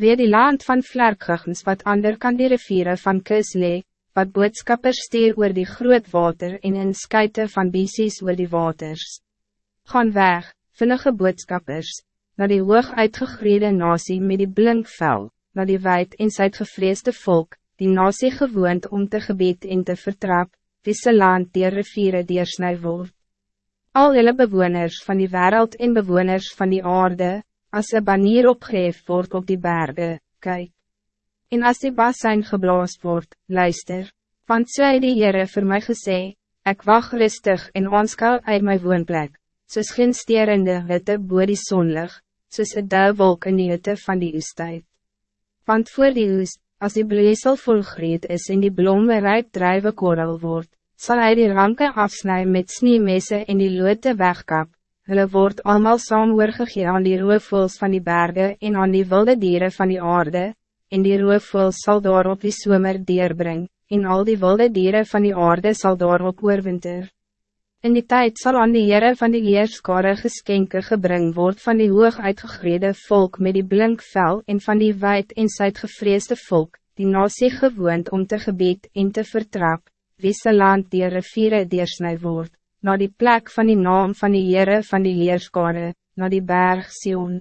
Weer die land van vlerkgeggens wat ander kan die riviere van kus lee, wat boodskappers stuur oor die groot water en in skuite van bisies oor die waters. Gaan weg, vinnige boodskappers, naar die hoog uitgegrede nasie met die blink vel, naar die wijd en gevreesde volk, die nasie gewoond om te gebied en te vertrap, wie se land die riviere deursnij word. Al jylle bewoners van die wereld en bewoners van die aarde, als een banier opgeef wordt op die bergen, kijk. En als die basijn geblaas wordt, luister, so het die Heere vir my gesê, ek wacht rustig en aanskou uit my woonplek, soos geen sterende witte boor die zonlig, soos een duiwolk in die hitte van die oestijd. Want voor die oes, als die bleesel volgreed is en die blomme rijp drijven korrel wordt, zal hij die ranke afsnijden met sneemesse en die loote wegkap, Hulle word allemaal saam oorgegee aan die roofvoels van die bergen en aan die wilde dieren van die aarde, en die roofvoels sal daarop die somer deurbring, en al die wilde dieren van die aarde sal daarop oorwinter. In die tijd zal aan die Heere van die Heerskare geskenke gebring word van die hoog uitgegrede volk met die blink vel en van die wijd en gevreesde volk, die na zich gewoond om te gebied en te vertrap, wie se land die riviere deursnij word naar die plek van die naam van die Heere van die Leerskare, naar die berg Sion.